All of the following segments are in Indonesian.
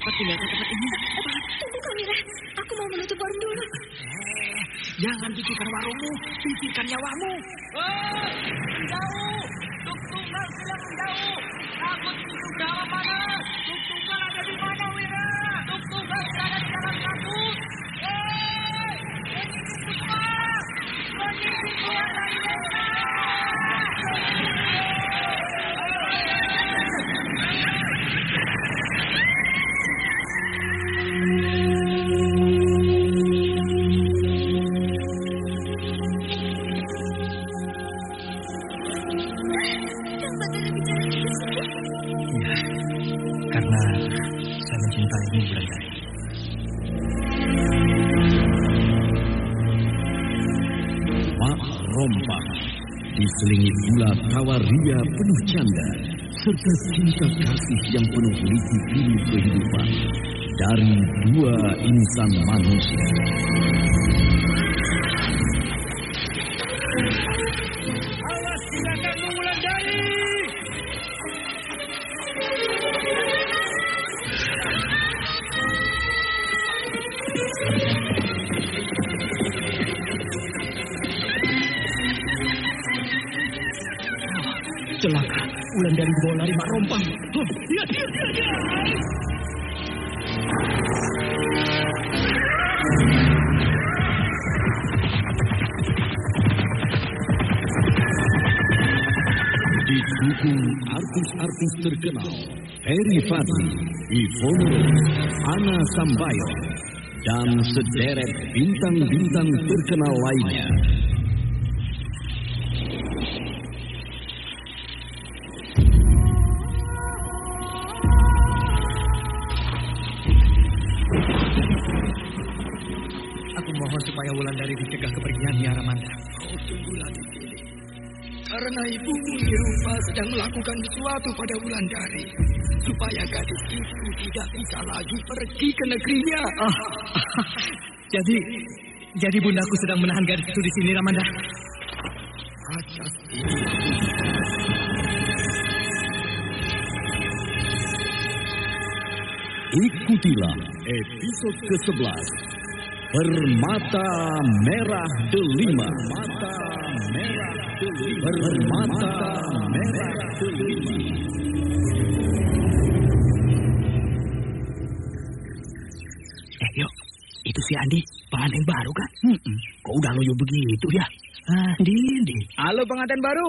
Ya, cepat tinggalkan tempat ini. Tunggu Kamila, aku mau menutup warung dulu. Eh, jangan pikirkan warungmu, pikirkan nyawamu. Hei, menjauh! Tuk Tunggal sedang menjauh! Takut Tuk Tunggal mana? Tuk Tunggal ada di mana, Wira? Tuk tawaria penuh canda serta cinta kasih yang penuh liku-liku kehidupan dari dua insan manusia. Dibawa lari Mak Rompang. Huh, dia. Didukung artis-artis terkenal Ferry Fadli, Ivone, Ana Sambayo, dan sederet bintang-bintang terkenal lainnya. Kau tunggulah di sini. Karena ibumu Nirupa sedang melakukan sesuatu pada Wulandari. Supaya gadis itu tidak bisa lagi pergi ke negerinya. Ah, jadi, jadi bundaku sedang menahan gadis itu di sini, Ramanda. Ajas ini. Ikutilah episode ke-11 Permata Merah Delima Permata Merah Delima Permata Merah Delima Eh, yuk. Itu si Andi, pengantin baru kan? Kok udah loyo begitu ya? Ah, Dindi. Halo pengantin baru.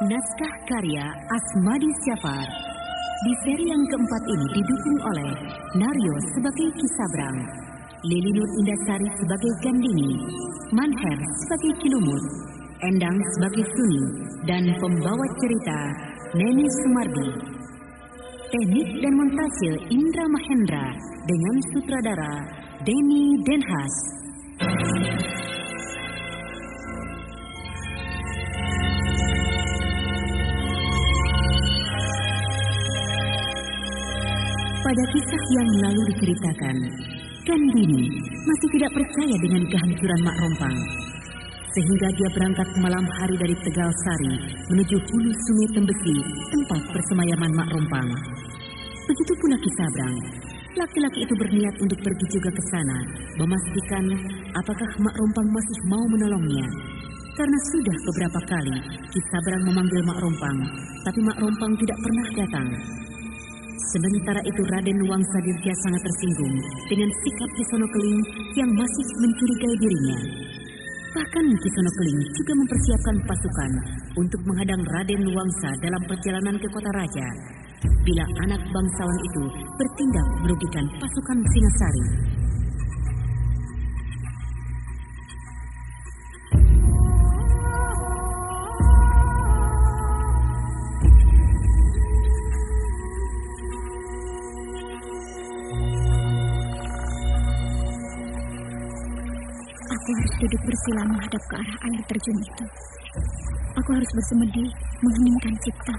Naskah karya Asmadi Syafar. Di seri yang keempat ini didukung oleh Naryo sebagai Kisabrang, Lili Nur Indasari sebagai Gandini, Manher sebagai Kilumut, Endang sebagai Suni, dan pembawa cerita Neni Sumardi. Teknik dan montase Indra Mahendra dengan sutradara Denny Denhas. Pada kisah yang lalu diceritakan, Gandini masih tidak percaya dengan kehancuran Mak Rompang. Sehingga dia berangkat malam hari dari Tegal Sari menuju hulu sungai Tembesi, tempat persemayaman Mak Rompang. Begitu pula Kisabrang. Laki-laki itu berniat untuk pergi juga ke sana, memastikan apakah Mak Rompang masih mau menolongnya. Karena sudah beberapa kali Kisabrang memanggil Mak Rompang, tapi Mak Rompang tidak pernah datang. Sementara itu Raden Wangsa Dirja sangat tersinggung dengan sikap Kisono Keling yang masih mencurigai dirinya. Bahkan Kisono Keling juga mempersiapkan pasukan untuk menghadang Raden Wangsa dalam perjalanan ke kota raja. Bila anak bangsawan itu bertindak merugikan pasukan Singasari. Bersila menghadap ke arah air terjun itu. Aku harus bersemedi mengheningkan cipta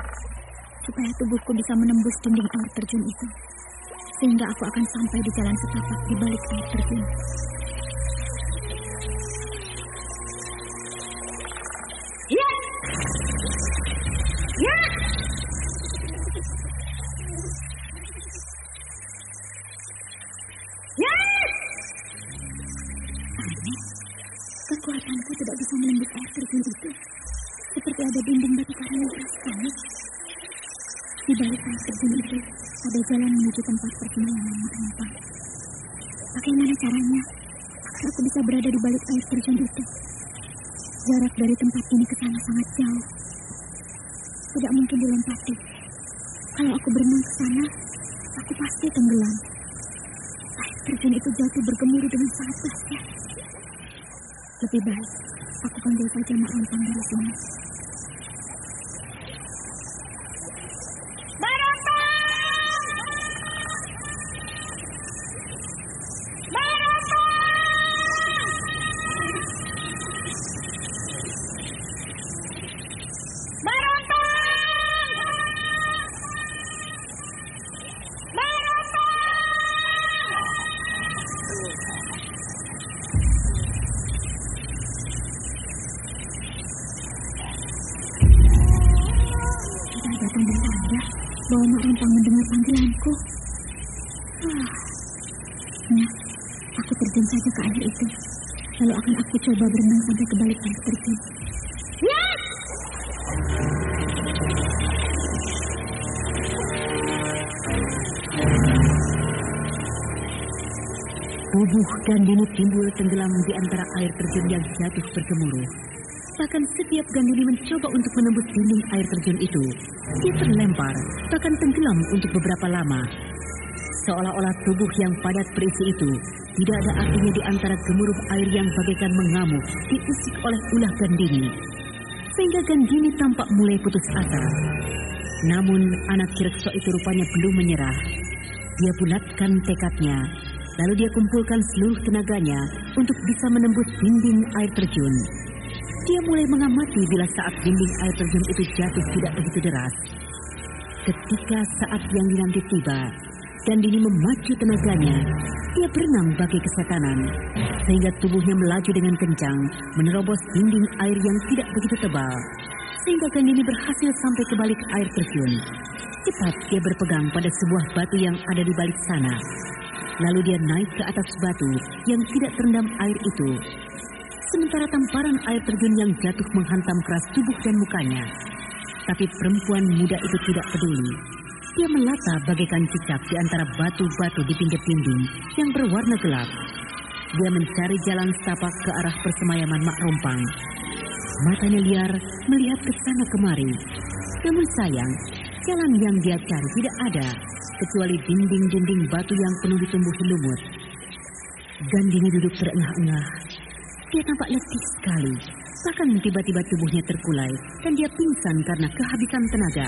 supaya tubuhku bisa menembus dinding air terjun itu. Sehingga aku akan sampai di jalan setapak di balik air terjun. Kekuatanku tidak bisa menembus air terjun itu. Seperti ada dinding batu karang yang sekali. Di balik air terjun itu ada jalan menuju tempat perkemahan Mak Rompang. Bagaimana caranya agar aku bisa berada di balik air terjun itu? Jarak dari tempat ini ke sana sangat jauh. Tidak mungkin dilempati. Kalau aku berenang ke sana, aku pasti tenggelam. Air terjun itu jatuh bergemuruh dengan sangat dahsyat. Lebih baik aku panggil saja Mak Rompang dari itu. Lalu akan aku coba berenang sampai ke balik air terjun. Ya! Tubuh Gandini timbul tenggelam di antara air terjun yang jatuh bergemuruh. Bahkan setiap Gandini mencoba untuk menembus dinding air terjun itu, dia terlempar, bahkan tenggelam untuk beberapa lama. Seolah-olah tubuh yang padat berisi itu tidak ada artinya di antara gemuruh air yang bagaikan mengamuk diusik oleh ulah Gandini. Sehingga Gandini tampak mulai putus asa. Namun anak Kirekso itu rupanya belum menyerah. Dia bulatkan tekadnya, lalu dia kumpulkan seluruh tenaganya untuk bisa menembus dinding air terjun. Dia mulai mengamati bila saat dinding air terjun itu jatuh tidak begitu deras. Ketika saat yang dinanti tiba, Gandini memacu tenaganya. Dia berenang bagi kesetanan, sehingga tubuhnya melaju dengan kencang, menerobos dinding air yang tidak begitu tebal. Sehingga Gandini berhasil sampai ke balik air terjun. Cepat dia berpegang pada sebuah batu yang ada di balik sana. Lalu dia naik ke atas batu yang tidak terendam air itu. Sementara tamparan air terjun yang jatuh menghantam keras tubuh dan mukanya. Tapi perempuan muda itu tidak peduli. Dia melata bagaikan cicak di antara batu-batu di pinggir dinding yang berwarna gelap. Dia mencari jalan setapak ke arah persemayaman Mak Rompang. Matanya liar melihat ke sana kemari. Namun sayang, jalan yang dia cari tidak ada, kecuali dinding-dinding batu yang penuh ditumbuh lumut. Gandini duduk terengah-engah. Dia tampak letih sekali. Bahkan tiba-tiba tubuhnya terkulai dan dia pingsan karena kehabisan tenaga.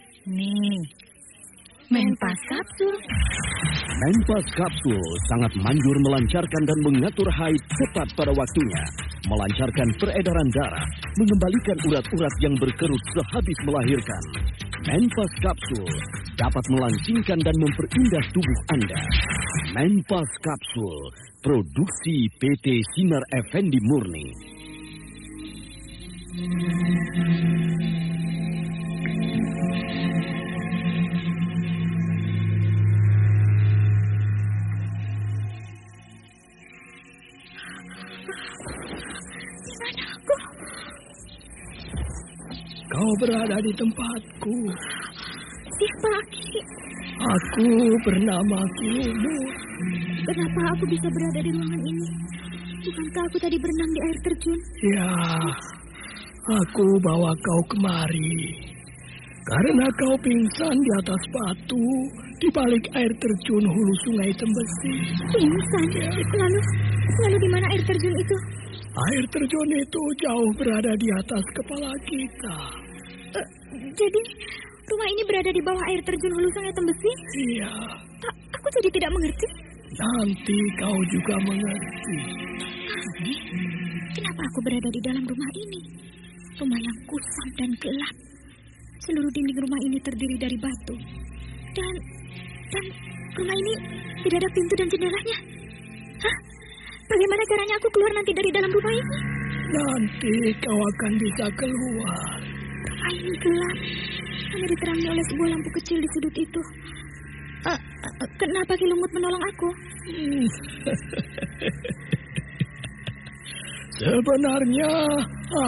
Nih, Menpas kapsul. Menpas kapsul sangat manjur melancarkan dan mengatur haid tepat pada waktunya, melancarkan peredaran darah, mengembalikan urat-urat yang berkerut sehabis melahirkan. Menpas kapsul dapat melangsingkan dan memperindah tubuh Anda. Menpas kapsul, produksi PT Sinar Effendi Murni. Kau berada di tempatku. Siapa Aki? Aku bernama Kilumu. Kenapa aku bisa berada di ruangan ini? Bukankah aku tadi berenang di air terjun? Ya, aku bawa kau kemari. Karena kau pingsan di atas batu di balik air terjun hulu sungai Tembesi. Pingsan. Lalu, lalu di mana air terjun itu? Air terjun itu jauh berada di atas kepala kita. Jadi rumah ini berada di bawah air terjun hulu sungai Tembesi? Iya, A- aku jadi tidak mengerti. nanti kau juga mengerti. Aneh, kenapa aku berada di dalam rumah ini? Rumah yang kusam dan gelap. Seluruh dinding rumah ini terdiri dari batu. Dan, dan rumah ini tidak ada pintu dan jendelanya. Hah? Bagaimana caranya aku keluar nanti dari dalam rumah ini? Nanti kau akan bisa keluar. Ini gelap. Hanya diterangi oleh sebuah lampu kecil di sudut itu. Eh, eh, kenapa Kilumut menolong aku? Hmm. Sebenarnya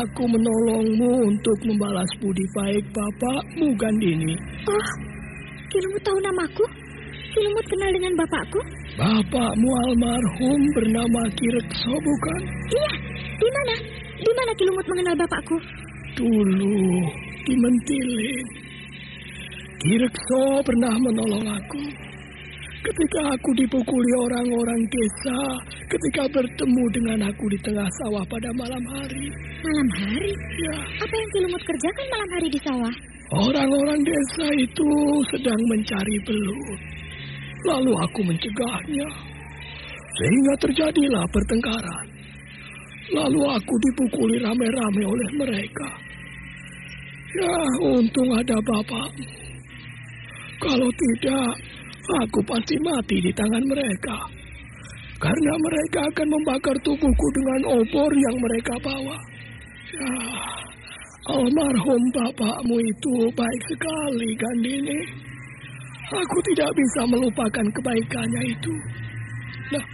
aku menolongmu untuk membalas budi baik bapakmu Gandini. Oh, Kilumut tahu namaku? Kilumut kenal dengan bapakku? Bapakmu almarhum bernama Kirekso bukan? Iya, di mana? Di mana Kilumut mengenal bapakku? Dulu di Mentilin. Kirekso pernah menolong aku. Ketika aku dipukuli orang-orang desa, ketika bertemu dengan aku di tengah sawah pada malam hari. Malam hari? Ya, Apa yang Kilumut kerjakan malam hari di sawah? orang-orang desa itu sedang mencari belut. Lalu aku mencegahnya. Sehingga terjadilah pertengkaran. Lalu aku dipukuli rame-rame oleh mereka. Ya, untung ada bapak. Kalau tidak, aku pasti mati di tangan mereka. Karena mereka akan membakar tubuhku dengan obor yang mereka bawa. Ya, almarhum bapakmu itu baik sekali, Gandini. Aku tidak bisa melupakan kebaikannya itu. Nah,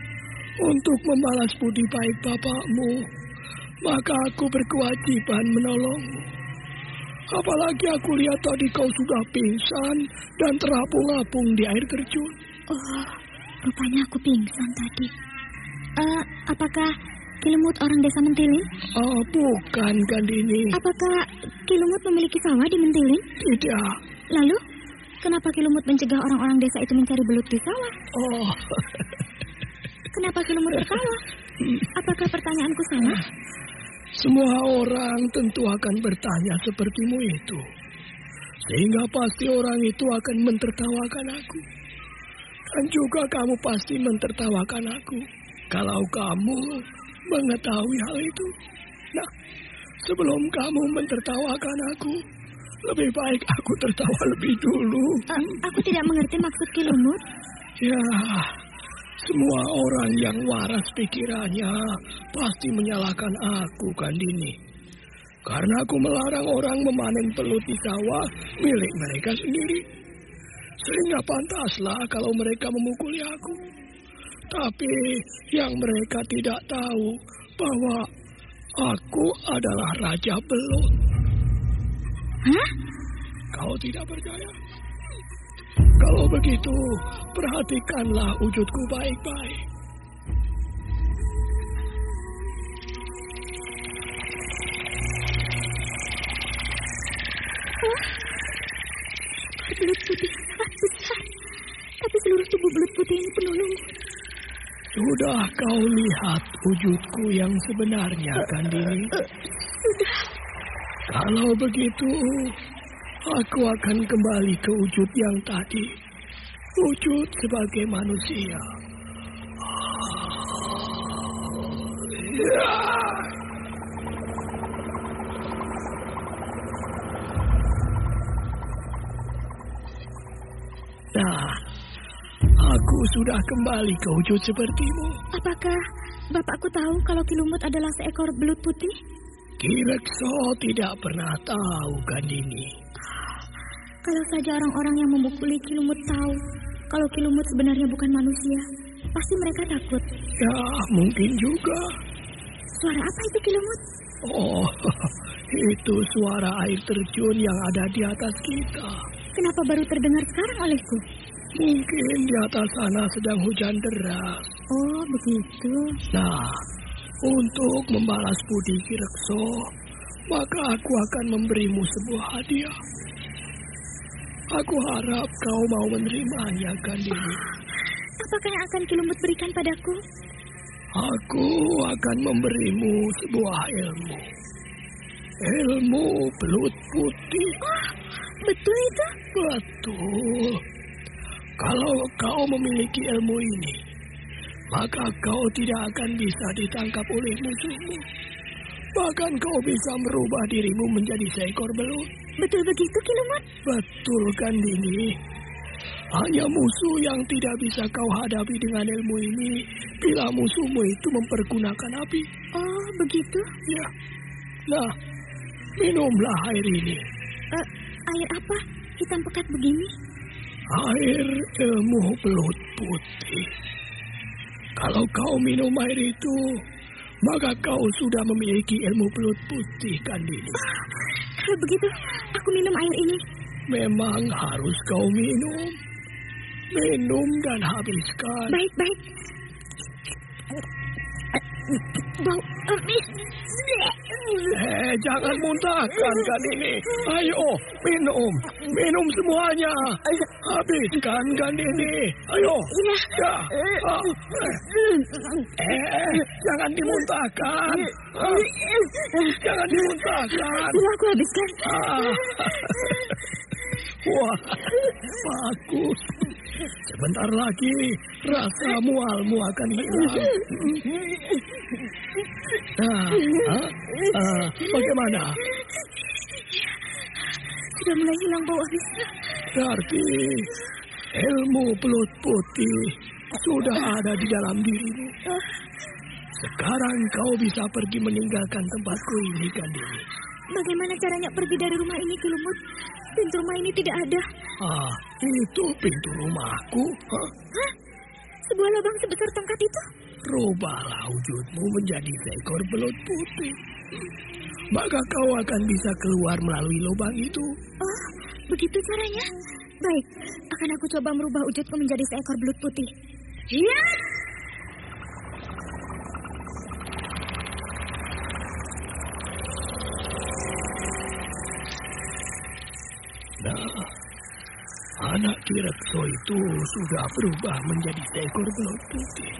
untuk membalas budi baik bapakmu, maka aku berkewajiban menolongmu. Apalagi aku lihat tadi kau sudah pingsan dan terapung-apung di air terjun. Oh, rupanya aku pingsan tadi. Eh, apakah Kilumut orang desa Mentiling? Oh, bukan, Gandini. Apakah Kilumut memiliki sawah di Mentiling? Tidak. Lalu, kenapa Kilumut mencegah orang-orang desa itu mencari belut di sawah? Oh, Kenapa Kilumut bersalah? Apakah pertanyaanku salah? semua orang tentu akan bertanya sepertimu itu. Sehingga pasti orang itu akan mentertawakan aku. Dan juga kamu pasti mentertawakan aku. Kalau kamu mengetahui hal itu. Nah, sebelum kamu mentertawakan aku, lebih baik aku tertawa lebih dulu. Eh, aku tidak mengerti maksud Kilumut. Ya, semua orang yang waras pikirannya pasti menyalahkan aku, Kandini. Karena aku melarang orang memanen pelut di sawah milik mereka sendiri. Sehingga pantaslah kalau mereka memukuli aku. Tapi yang mereka tidak tahu bahwa aku adalah Raja Belut. Hah? Kau tidak percaya? Kalau begitu, perhatikanlah wujudku baik-baik. Belut putih sangat besar. Tapi seluruh tubuh belut putih ini penuh. Sudah kau lihat wujudku yang sebenarnya, Kandini? Sudah. Kalau begitu, aku akan kembali ke wujud yang tadi. Wujud sebagai manusia. Ya. Nah, aku sudah kembali ke wujud sepertimu. Apakah bapakku tahu kalau Kilumut adalah seekor belut putih? Kirekso tidak pernah tahu, Gandini. Kalau saja orang-orang yang memukuli Kilumut tahu kalau Kilumut sebenarnya bukan manusia, pasti mereka takut. Ya, mungkin juga. Suara apa itu Kilumut? Oh, itu suara air terjun yang ada di atas kita. Kenapa baru terdengar sekarang olehku? Mungkin di atas sana sedang hujan deras. Oh, begitu. Nah, untuk membalas budi Kirekso, maka aku akan memberimu sebuah hadiah. Aku harap kau mau menerimanya, Gandini. Apakah yang akan Kilumut berikan padaku? Aku akan memberimu sebuah ilmu. Ilmu belut putih. Betul itu? Betul. Kalau kau memiliki ilmu ini, maka kau tidak akan bisa ditangkap oleh musuhmu. Bahkan kau bisa merubah dirimu menjadi seekor belut. Betul begitu Kilumut? Betul kan, Dini? Hanya musuh yang tidak bisa kau hadapi dengan ilmu ini bila musuhmu itu mempergunakan api. Oh, begitu? Ya. Nah, minumlah air ini. Eh, air apa? Hitam pekat begini? Air ilmu belut putih. Kalau kau minum air itu, maka kau sudah memiliki ilmu belut putih, Kandini. Kalau begitu, aku minum air ini. Memang harus kau minum. Minum dan habiskan. Baik, baik. Bau amis. Eh, jangan muntahkan kan ini. Ayo, minum. Minum semuanya. Habiskan kan ini. Ayo. Ya. Ah. Eh, jangan dimuntahkan. Ah, Jangan dimuntahkan. Sudah aku habiskan. Ah. Wah, bagus. Sebentar lagi rasa mualmu akan hilang. Nah, ah, ah, bagaimana? Sudah mulai hilang bau amisnya. Berarti ilmu pelut putih sudah ada di dalam dirimu. Sekarang kau bisa pergi meninggalkan tempatku ini, Kandini. Bagaimana caranya pergi dari rumah ini, Kilumut? Pintu rumah ini tidak ada. Ah, itu pintu rumahku. Hah? Hah? Sebuah lubang sebesar tongkat itu? Rubahlah wujudmu menjadi seekor belut putih. Maka kau akan bisa keluar melalui lubang itu. Oh, begitu caranya? Baik, akan aku coba merubah wujudku menjadi seekor belut putih. Ya! Kirekso itu sudah berubah menjadi seekor belut putih.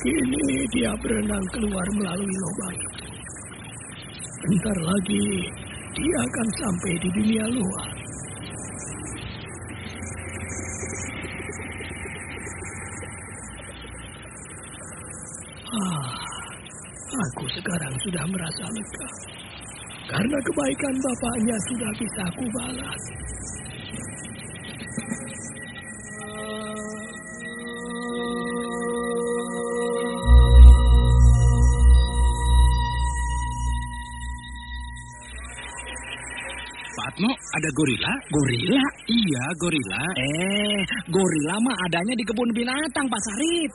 Kini dia berenang keluar melalui lubang. Bentar lagi dia akan sampai di dunia luar. Ah, aku sekarang sudah merasa lega. Karena kebaikan bapaknya sudah bisa aku balas. Patmo, ada gorila? Gorila? Iya, gorila. Eh, gorila mah adanya di kebun binatang, Pak Sarip.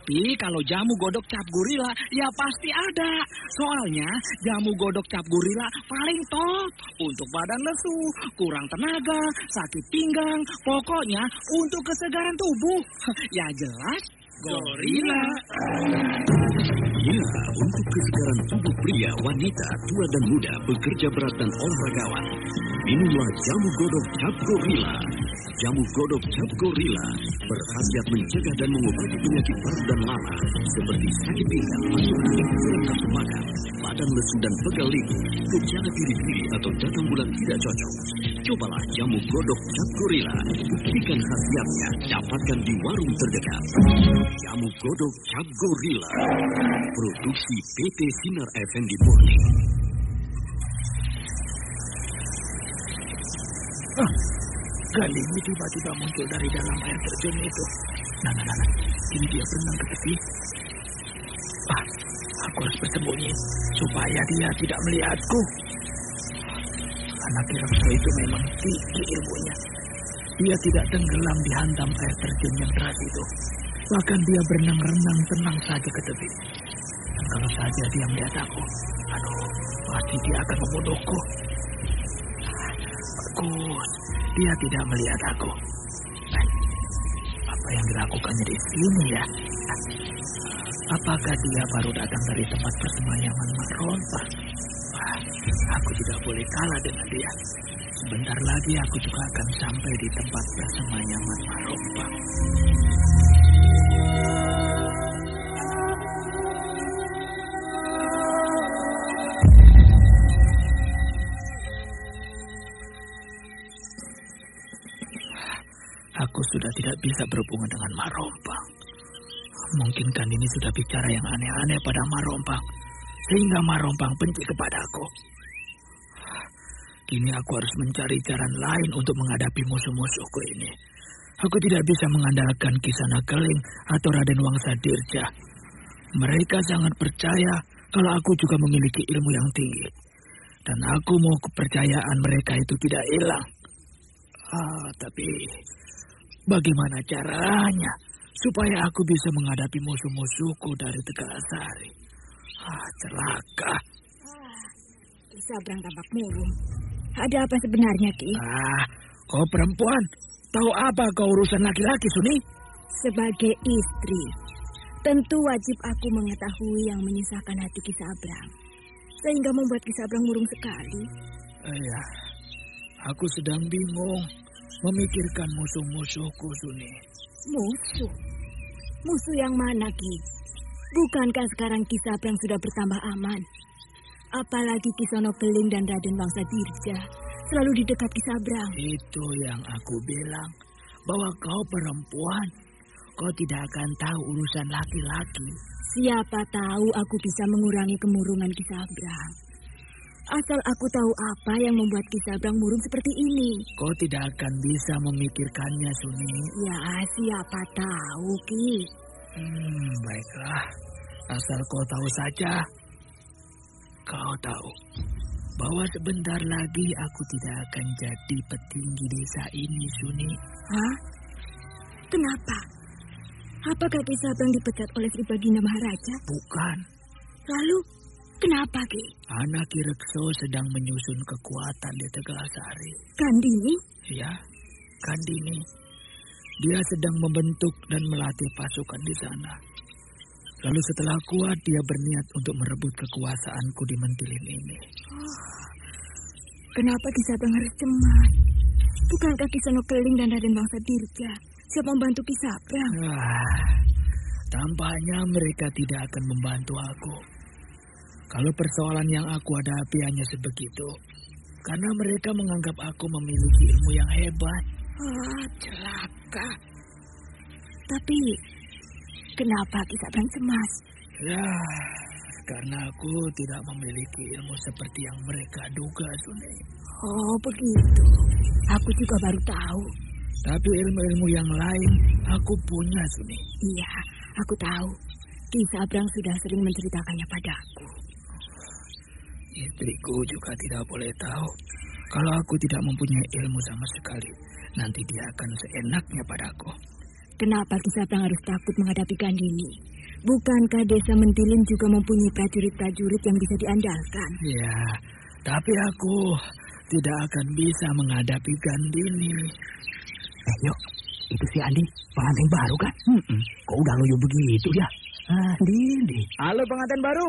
Tapi kalau jamu godok cap gorila, ya pasti ada. Soalnya jamu godok cap gorila paling top. Untuk badan lesu, kurang tenaga, sakit pinggang, pokoknya untuk kesegaran tubuh. Ya jelas, gorila. Ya, untuk kesegaran tubuh pria, wanita, tua dan muda, bekerja berat dan olahragawan. Minumlah jamu godok cap gorila. Jamu godok cap gorila berkhasiat mencegah dan mengobati penyakit paru dan lama seperti sakit pinggang, masuk angin, makan, badan lesu dan pegal liku, gejala diri-diri atau datang bulan tidak cocok. Cobalah jamu godok cap gorila. Buktikan khasiatnya, dapatkan di warung terdekat. Jamu godok cap gorila. Produksi PT Sinar Effendi Murni. Ah, Galimi tiba-tiba muncul dari dalam air terjun itu. Nah, nah, nah, nah. Kini dia berenang ke tepi. Ah, aku harus bersembunyi supaya dia tidak melihatku. Anak Kiramso itu memang tinggi ilmunya. Dia tidak tenggelam dihantam air terjun yang deras itu. Bahkan dia berenang-renang tenang saja ke tepi. Dan kalau saja dia melihat aku, aduh, pasti dia akan membunuhku. Bagus, dia tidak melihat aku. Apa yang dilakukannya di sini ya? Apakah dia baru datang dari tempat persemayaman Mak? Wah, aku tidak boleh kalah dengan dia. Sebentar lagi aku juga akan sampai di tempat persemayaman Mak. Tidak bisa berhubungan dengan Marompang. Mungkin ini sudah bicara yang aneh-aneh pada Marompang. Sehingga Marompang benci kepadaku. Kini aku harus mencari jalan lain untuk menghadapi musuh-musuhku ini. Aku tidak bisa mengandalkan Kisana Keling atau Raden Wangsa Dirja. Mereka sangat percaya kalau aku juga memiliki ilmu yang tinggi. Dan aku mau kepercayaan mereka itu tidak hilang. Ah, tapi Bagaimana caranya supaya aku bisa menghadapi musuh-musuhku dari Tegalasari? Ah, celaka. Bisa berangkat murung. Ada apa sebenarnya, Ki? Ah, kau perempuan. Tahu apa kau urusan laki-laki, Suni? Sebagai istri, tentu wajib aku mengetahui yang menyusahkan hati Ki Sabrang. Sehingga membuat Ki Sabrang murung sekali. Iya, aku sedang bingung memikirkan musuh-musuhku, Suni. Musuh? Musuh yang mana, Ki? Bukankah sekarang Ki Sabrang sudah bertambah aman? Apalagi Kisono Keling dan Raden Wangsa Dirja selalu di dekat Ki Sabrang. Itu yang aku bilang, bahwa kau perempuan. Kau tidak akan tahu urusan laki-laki. Siapa tahu aku bisa mengurangi kemurungan Ki Sabrang. Asal aku tahu apa yang membuat Ki Sabrang murung seperti ini. Kau tidak akan bisa memikirkannya, Suni. Ya, siapa tahu, Ki. Hmm, baiklah. Asal kau tahu saja. Kau tahu bahwa sebentar lagi aku tidak akan jadi petinggi desa ini, Suni. Hah? Kenapa? Apakah Ki Sabrang dipecat oleh Sri Baginda Maharaja? Bukan. Lalu, kenapa, Ki? Anak Kirekso sedang menyusun kekuatan di Tegalasari. Kandini? Ya, Kandini. Dia sedang membentuk dan melatih pasukan di sana. Lalu setelah kuat, dia berniat untuk merebut kekuasaanku di Mentilin ini. Kenapa Ki Sabrang harus cemas? Bukankah Kisono Keling dan Raden Bangsa Dirga siap membantu Kisabrang? Ah, tampaknya mereka tidak akan membantu aku. Kalau persoalan yang aku hadapi hanya sebegitu, karena mereka menganggap aku memiliki ilmu yang hebat. Wah, celaka. Tapi, kenapa Kisabrang cemas? Ya, karena aku tidak memiliki ilmu seperti yang mereka duga, Suni. Oh, begitu. Aku juga baru tahu. Tapi ilmu-ilmu yang lain aku punya, Suni. Iya, aku tahu. Kisah Abrang sudah sering menceritakannya padaku. Istriku juga tidak boleh tahu kalau aku tidak mempunyai ilmu sama sekali. Nanti dia akan seenaknya padaku. Kenapa Kisah Abrang harus takut menghadapi Gandini? Bukankah desa Mentilin juga mempunyai prajurit-prajurit yang bisa diandalkan? Ya, tapi aku tidak akan bisa menghadapi Gandini. Eh, yuk, itu si Andi, pengantin baru kan? Hmm, kok udah loyo begitu ya? Andi, Andi. Halo pengantin baru,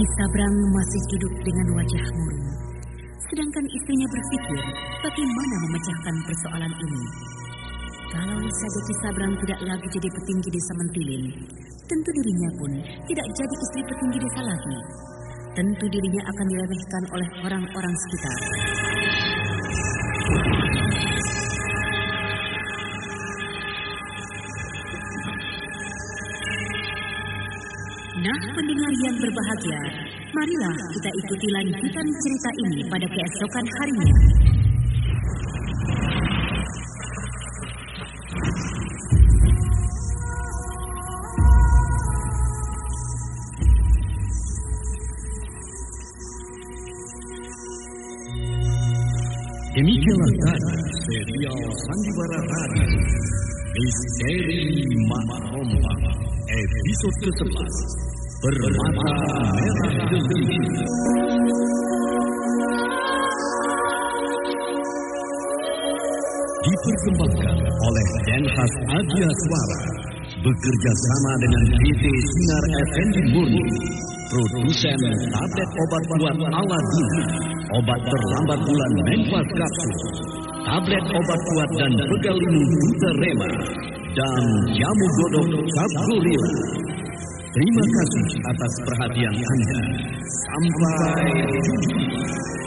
Kisabrang masih duduk dengan wajah murung. Sedangkan istrinya berpikir bagaimana memecahkan persoalan ini. Kalau saja Kisabrang tidak lagi jadi petinggi desa Mentilin, tentu dirinya pun tidak jadi istri petinggi desa lagi. Tentu dirinya akan diremehkan oleh orang-orang sekitar. Nah, pendengar yang berbahagia, marilah kita ikuti lanjutan cerita ini pada keesokan harinya. Demikianlah tadi serial Sandiwara Radio Misteri Mak Rompang episode ke-11 Permata Merah Geli. Dipersembahkan oleh Denhas Adia Suara. Bekerja sama dengan PT Sinar Effendi Murni. Produsen tablet obat kuat Aladina obat terlambat bulan Menfas Kapsul. Tablet obat kuat dan pegalinu Buta Rema dan jamu godok Cap Gorilla Terima kasih atas perhatian Anda. Sampai jumpa.